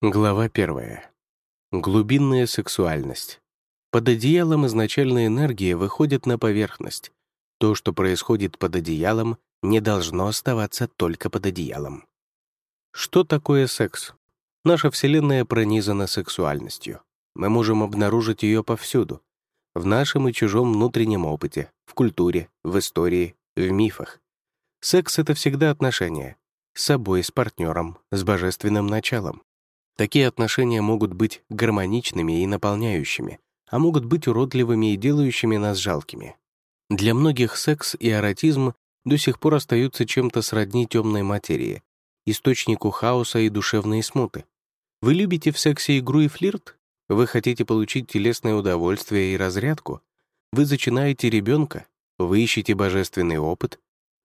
Глава первая. Глубинная сексуальность. Под одеялом изначальная энергия выходит на поверхность. То, что происходит под одеялом, не должно оставаться только под одеялом. Что такое секс? Наша Вселенная пронизана сексуальностью. Мы можем обнаружить ее повсюду. В нашем и чужом внутреннем опыте, в культуре, в истории, в мифах. Секс — это всегда отношения. С собой, с партнером, с божественным началом. Такие отношения могут быть гармоничными и наполняющими, а могут быть уродливыми и делающими нас жалкими. Для многих секс и эротизм до сих пор остаются чем-то сродни темной материи, источнику хаоса и душевной смуты. Вы любите в сексе игру и флирт? Вы хотите получить телесное удовольствие и разрядку? Вы зачинаете ребенка? Вы ищете божественный опыт?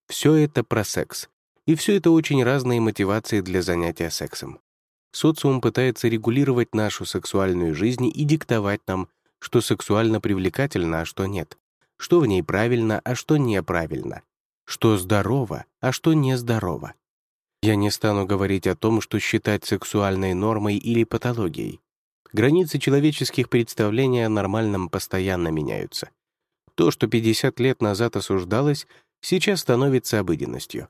Все это про секс. И все это очень разные мотивации для занятия сексом. Социум пытается регулировать нашу сексуальную жизнь и диктовать нам, что сексуально привлекательно, а что нет, что в ней правильно, а что неправильно, что здорово, а что нездорово. Я не стану говорить о том, что считать сексуальной нормой или патологией. Границы человеческих представлений о нормальном постоянно меняются. То, что 50 лет назад осуждалось, сейчас становится обыденностью.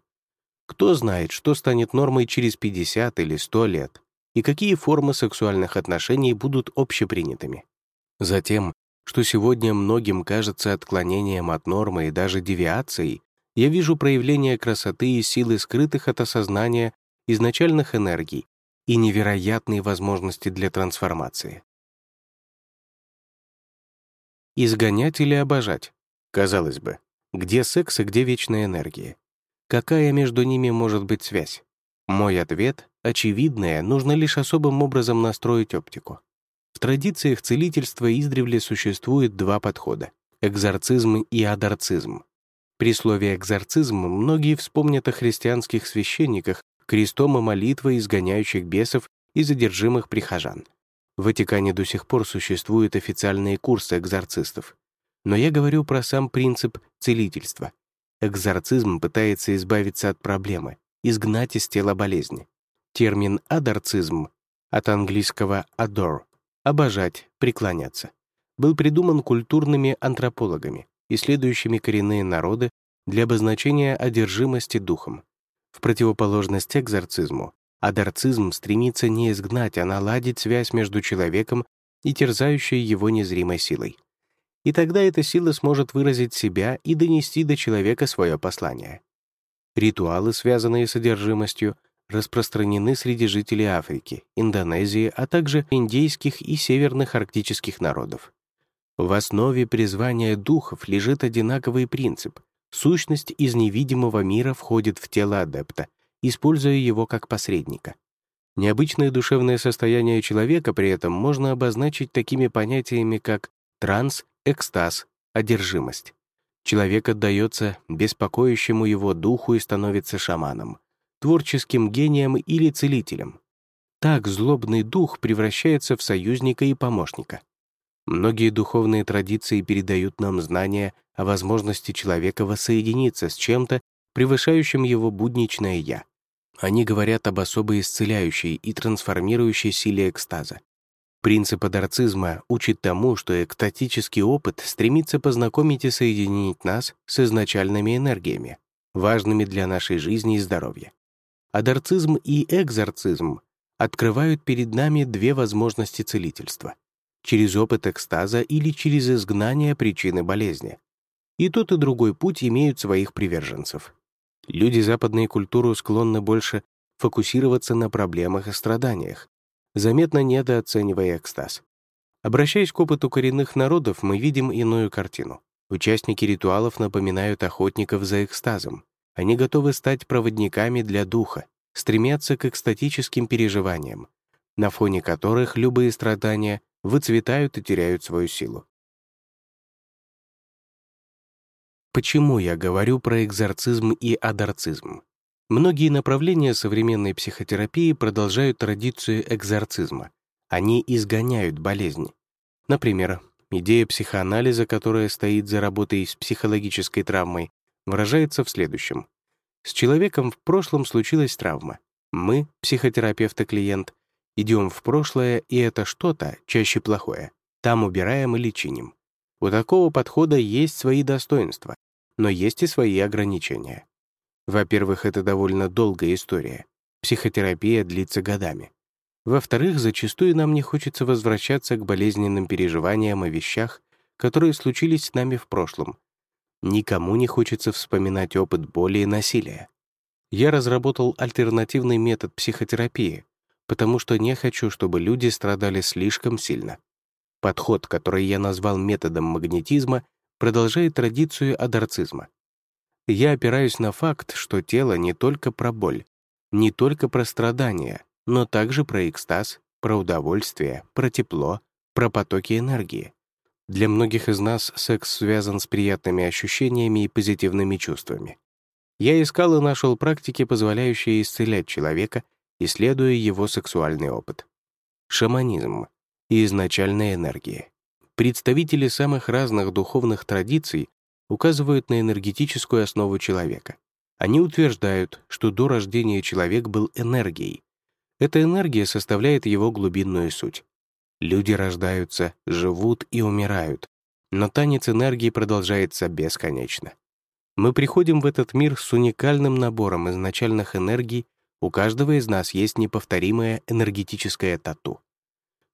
Кто знает, что станет нормой через 50 или 100 лет и какие формы сексуальных отношений будут общепринятыми. Затем, что сегодня многим кажется отклонением от нормы и даже девиацией, я вижу проявление красоты и силы скрытых от осознания изначальных энергий и невероятные возможности для трансформации. Изгонять или обожать? Казалось бы, где секс и где вечная энергия? Какая между ними может быть связь? Мой ответ — очевидное, нужно лишь особым образом настроить оптику. В традициях целительства издревле существует два подхода — экзорцизм и адарцизм. При слове «экзорцизм» многие вспомнят о христианских священниках, крестом и молитвой изгоняющих бесов и задержимых прихожан. В Ватикане до сих пор существуют официальные курсы экзорцистов. Но я говорю про сам принцип целительства. Экзорцизм пытается избавиться от проблемы, изгнать из тела болезни. Термин «адарцизм» от английского «adore» — «обожать», «преклоняться» был придуман культурными антропологами, исследующими коренные народы для обозначения одержимости духом. В противоположность экзорцизму, адарцизм стремится не изгнать, а наладить связь между человеком и терзающей его незримой силой. И тогда эта сила сможет выразить себя и донести до человека свое послание. Ритуалы, связанные с одержимостью, распространены среди жителей Африки, Индонезии, а также индейских и северных арктических народов. В основе призвания духов лежит одинаковый принцип. Сущность из невидимого мира входит в тело адепта, используя его как посредника. Необычное душевное состояние человека при этом можно обозначить такими понятиями, как транс, экстаз, одержимость. Человек отдается беспокоящему его духу и становится шаманом, творческим гением или целителем. Так злобный дух превращается в союзника и помощника. Многие духовные традиции передают нам знания о возможности человека воссоединиться с чем-то, превышающим его будничное «я». Они говорят об особой исцеляющей и трансформирующей силе экстаза, Принцип адарцизма учит тому, что экстатический опыт стремится познакомить и соединить нас с изначальными энергиями, важными для нашей жизни и здоровья. Адарцизм и экзорцизм открывают перед нами две возможности целительства — через опыт экстаза или через изгнание причины болезни. И тот, и другой путь имеют своих приверженцев. Люди западной культуры склонны больше фокусироваться на проблемах и страданиях, заметно недооценивая экстаз. Обращаясь к опыту коренных народов, мы видим иную картину. Участники ритуалов напоминают охотников за экстазом. Они готовы стать проводниками для духа, стремятся к экстатическим переживаниям, на фоне которых любые страдания выцветают и теряют свою силу. Почему я говорю про экзорцизм и адарцизм? Многие направления современной психотерапии продолжают традицию экзорцизма. Они изгоняют болезни. Например, идея психоанализа, которая стоит за работой с психологической травмой, выражается в следующем. С человеком в прошлом случилась травма. Мы, психотерапевт и клиент, Идем в прошлое, и это что-то, чаще плохое, там убираем или чиним. У такого подхода есть свои достоинства, но есть и свои ограничения. Во-первых, это довольно долгая история. Психотерапия длится годами. Во-вторых, зачастую нам не хочется возвращаться к болезненным переживаниям о вещах, которые случились с нами в прошлом. Никому не хочется вспоминать опыт боли и насилия. Я разработал альтернативный метод психотерапии, потому что не хочу, чтобы люди страдали слишком сильно. Подход, который я назвал методом магнетизма, продолжает традицию адарцизма. Я опираюсь на факт, что тело не только про боль, не только про страдания, но также про экстаз, про удовольствие, про тепло, про потоки энергии. Для многих из нас секс связан с приятными ощущениями и позитивными чувствами. Я искал и нашел практики, позволяющие исцелять человека, исследуя его сексуальный опыт. Шаманизм и изначальная энергия. Представители самых разных духовных традиций указывают на энергетическую основу человека. Они утверждают, что до рождения человек был энергией. Эта энергия составляет его глубинную суть. Люди рождаются, живут и умирают, но танец энергии продолжается бесконечно. Мы приходим в этот мир с уникальным набором изначальных энергий, у каждого из нас есть неповторимое энергетическое тату.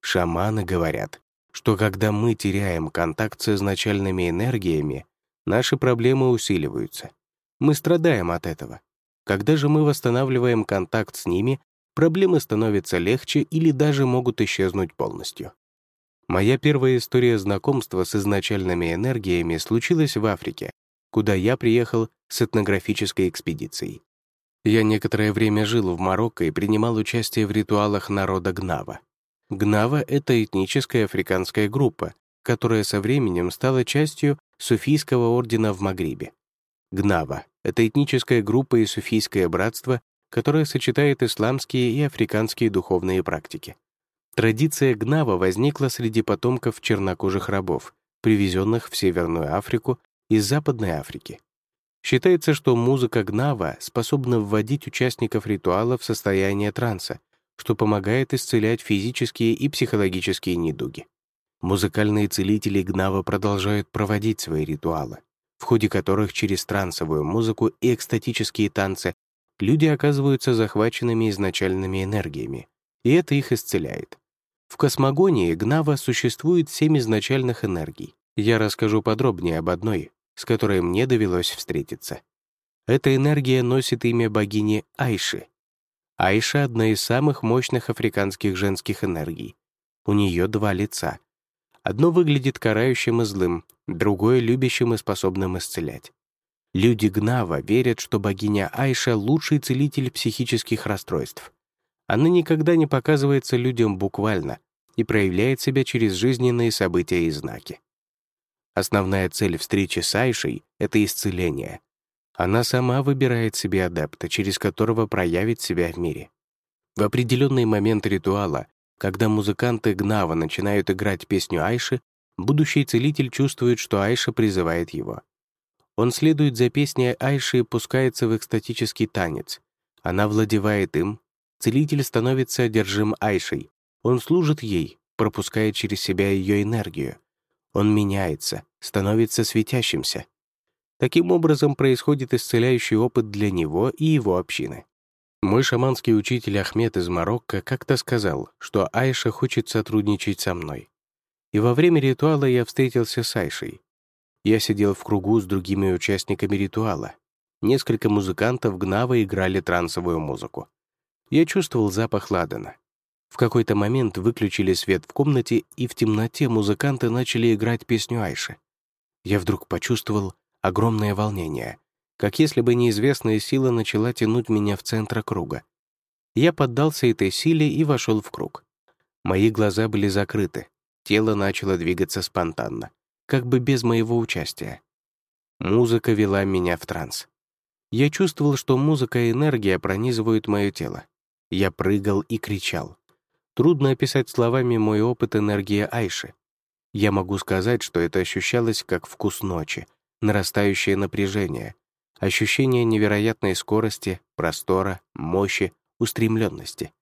Шаманы говорят, что когда мы теряем контакт с изначальными энергиями, наши проблемы усиливаются. Мы страдаем от этого. Когда же мы восстанавливаем контакт с ними, проблемы становятся легче или даже могут исчезнуть полностью. Моя первая история знакомства с изначальными энергиями случилась в Африке, куда я приехал с этнографической экспедицией. Я некоторое время жил в Марокко и принимал участие в ритуалах народа Гнава. Гнава — это этническая африканская группа, которая со временем стала частью суфийского ордена в Магрибе. Гнава — это этническая группа и суфийское братство, которое сочетает исламские и африканские духовные практики. Традиция гнава возникла среди потомков чернокожих рабов, привезенных в Северную Африку из Западной Африки. Считается, что музыка гнава способна вводить участников ритуала в состояние транса, что помогает исцелять физические и психологические недуги. Музыкальные целители Гнава продолжают проводить свои ритуалы, в ходе которых через трансовую музыку и экстатические танцы люди оказываются захваченными изначальными энергиями, и это их исцеляет. В космогонии Гнава существует семь изначальных энергий. Я расскажу подробнее об одной, с которой мне довелось встретиться. Эта энергия носит имя богини Айши, Айша — одна из самых мощных африканских женских энергий. У нее два лица. Одно выглядит карающим и злым, другое — любящим и способным исцелять. Люди Гнава верят, что богиня Айша — лучший целитель психических расстройств. Она никогда не показывается людям буквально и проявляет себя через жизненные события и знаки. Основная цель встречи с Айшей — это исцеление, она сама выбирает себе адепта, через которого проявит себя в мире. В определенный момент ритуала, когда музыканты Гнава начинают играть песню Айши, будущий целитель чувствует, что Айша призывает его. Он следует за песней Айши и пускается в экстатический танец. Она владевает им. Целитель становится одержим Айшей. Он служит ей, пропуская через себя ее энергию. Он меняется, становится светящимся. Таким образом происходит исцеляющий опыт для него и его общины. Мой шаманский учитель Ахмед из Марокко как-то сказал, что Айша хочет сотрудничать со мной. И во время ритуала я встретился с Айшей. Я сидел в кругу с другими участниками ритуала. Несколько музыкантов Гнава играли трансовую музыку. Я чувствовал запах ладана. В какой-то момент выключили свет в комнате, и в темноте музыканты начали играть песню Айши. Я вдруг почувствовал, огромное волнение, как если бы неизвестная сила начала тянуть меня в центр круга. Я поддался этой силе и вошел в круг. Мои глаза были закрыты, тело начало двигаться спонтанно, как бы без моего участия. Музыка вела меня в транс. Я чувствовал, что музыка и энергия пронизывают мое тело. Я прыгал и кричал. Трудно описать словами мой опыт энергии Айши. Я могу сказать, что это ощущалось как вкус ночи, нарастающее напряжение, ощущение невероятной скорости, простора, мощи, устремленности.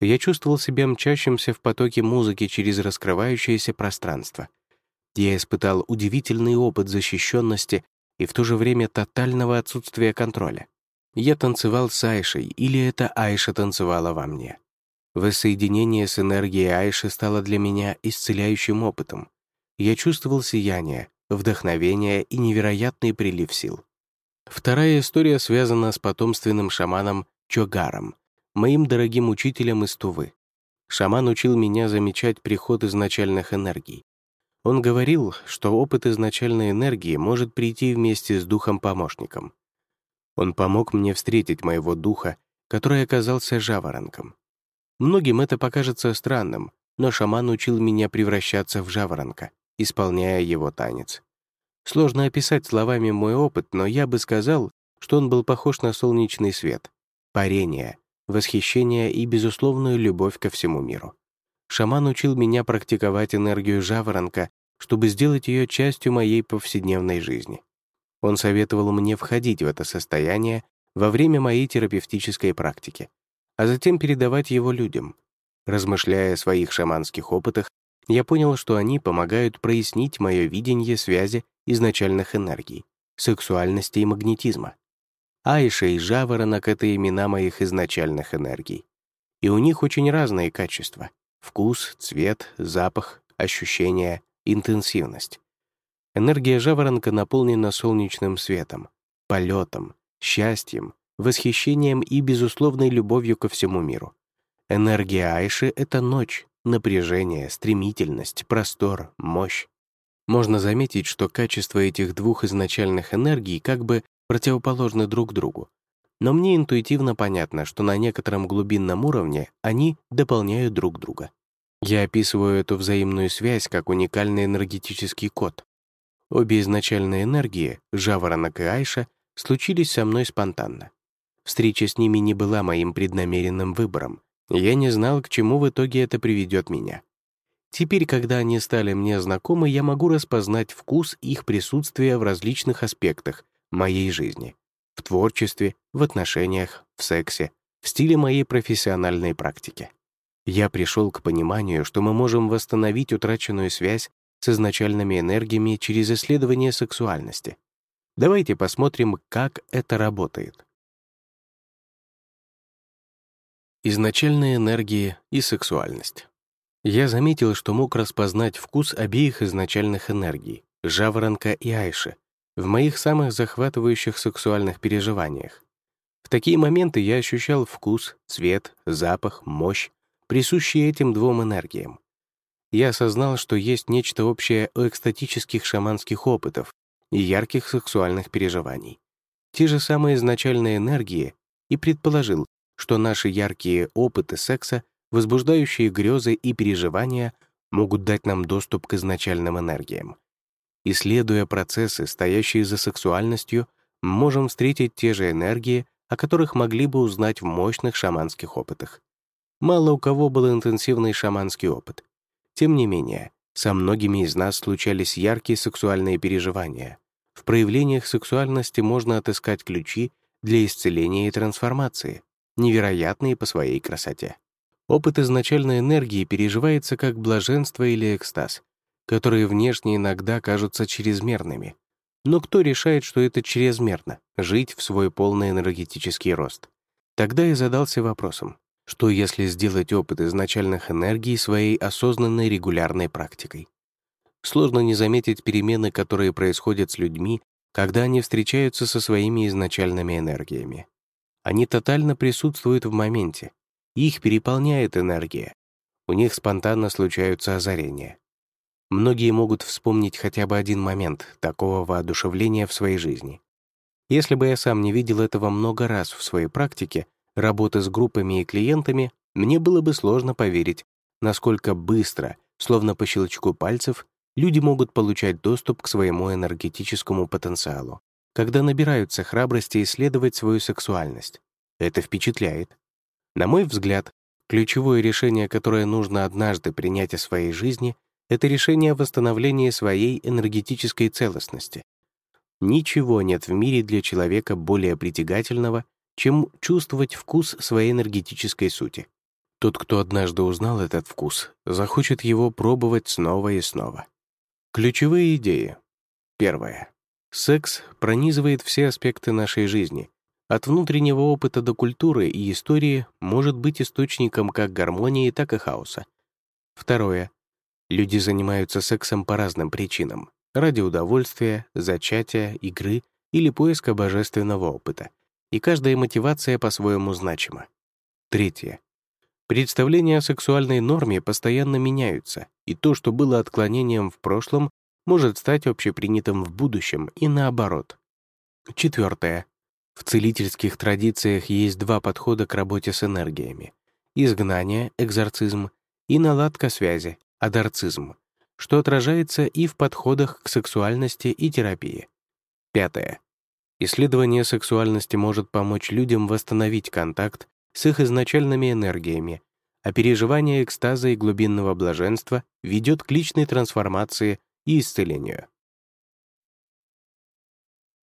Я чувствовал себя мчащимся в потоке музыки через раскрывающееся пространство. Я испытал удивительный опыт защищенности и в то же время тотального отсутствия контроля. Я танцевал с Айшей, или это Айша танцевала во мне. Воссоединение с энергией Айши стало для меня исцеляющим опытом. Я чувствовал сияние, вдохновение и невероятный прилив сил. Вторая история связана с потомственным шаманом Чогаром, моим дорогим учителем из Тувы. Шаман учил меня замечать приход изначальных энергий. Он говорил, что опыт изначальной энергии может прийти вместе с духом-помощником. Он помог мне встретить моего духа, который оказался жаворонком. Многим это покажется странным, но шаман учил меня превращаться в жаворонка, исполняя его танец. Сложно описать словами мой опыт, но я бы сказал, что он был похож на солнечный свет, парение, восхищение и безусловную любовь ко всему миру. Шаман учил меня практиковать энергию жаворонка, чтобы сделать ее частью моей повседневной жизни. Он советовал мне входить в это состояние во время моей терапевтической практики, а затем передавать его людям. Размышляя о своих шаманских опытах, я понял, что они помогают прояснить мое видение связи изначальных энергий, сексуальности и магнетизма. Айша и Жаворонок — это имена моих изначальных энергий. И у них очень разные качества — вкус, цвет, запах, ощущения, интенсивность. Энергия Жаворонка наполнена солнечным светом, полетом, счастьем, восхищением и безусловной любовью ко всему миру. Энергия Айши — это ночь, напряжение, стремительность, простор, мощь. Можно заметить, что качества этих двух изначальных энергий как бы противоположны друг другу. Но мне интуитивно понятно, что на некотором глубинном уровне они дополняют друг друга. Я описываю эту взаимную связь как уникальный энергетический код. Обе изначальные энергии, Жаворонок и Айша, случились со мной спонтанно. Встреча с ними не была моим преднамеренным выбором. Я не знал, к чему в итоге это приведет меня. Теперь, когда они стали мне знакомы, я могу распознать вкус их присутствия в различных аспектах моей жизни. В творчестве, в отношениях, в сексе, в стиле моей профессиональной практики. Я пришел к пониманию, что мы можем восстановить утраченную связь с изначальными энергиями через исследование сексуальности. Давайте посмотрим, как это работает. Изначальные энергии и сексуальность. Я заметил, что мог распознать вкус обеих изначальных энергий — жаворонка и айши — в моих самых захватывающих сексуальных переживаниях. В такие моменты я ощущал вкус, цвет, запах, мощь, присущие этим двум энергиям. Я осознал, что есть нечто общее у экстатических шаманских опытов и ярких сексуальных переживаний. Те же самые изначальные энергии, и предположил, что наши яркие опыты секса, возбуждающие грезы и переживания могут дать нам доступ к изначальным энергиям. Исследуя процессы, стоящие за сексуальностью, можем встретить те же энергии, о которых могли бы узнать в мощных шаманских опытах. Мало у кого был интенсивный шаманский опыт. Тем не менее, со многими из нас случались яркие сексуальные переживания. В проявлениях сексуальности можно отыскать ключи для исцеления и трансформации невероятные по своей красоте. Опыт изначальной энергии переживается как блаженство или экстаз, которые внешне иногда кажутся чрезмерными. Но кто решает, что это чрезмерно — жить в свой полный энергетический рост? Тогда я задался вопросом, что если сделать опыт изначальных энергий своей осознанной регулярной практикой? Сложно не заметить перемены, которые происходят с людьми, когда они встречаются со своими изначальными энергиями. Они тотально присутствуют в моменте. Их переполняет энергия. У них спонтанно случаются озарения. Многие могут вспомнить хотя бы один момент такого воодушевления в своей жизни. Если бы я сам не видел этого много раз в своей практике, работы с группами и клиентами, мне было бы сложно поверить, насколько быстро, словно по щелчку пальцев, люди могут получать доступ к своему энергетическому потенциалу когда набираются храбрости исследовать свою сексуальность. Это впечатляет. На мой взгляд, ключевое решение, которое нужно однажды принять о своей жизни, это решение о восстановлении своей энергетической целостности. Ничего нет в мире для человека более притягательного, чем чувствовать вкус своей энергетической сути. Тот, кто однажды узнал этот вкус, захочет его пробовать снова и снова. Ключевые идеи. Первое. Секс пронизывает все аспекты нашей жизни. От внутреннего опыта до культуры и истории может быть источником как гармонии, так и хаоса. Второе. Люди занимаются сексом по разным причинам. Ради удовольствия, зачатия, игры или поиска божественного опыта. И каждая мотивация по-своему значима. Третье. Представления о сексуальной норме постоянно меняются, и то, что было отклонением в прошлом, может стать общепринятым в будущем и наоборот. Четвертое. В целительских традициях есть два подхода к работе с энергиями — изгнание, экзорцизм, и наладка связи, адарцизм, что отражается и в подходах к сексуальности и терапии. Пятое. Исследование сексуальности может помочь людям восстановить контакт с их изначальными энергиями, а переживание экстаза и глубинного блаженства ведет к личной трансформации и исцелению.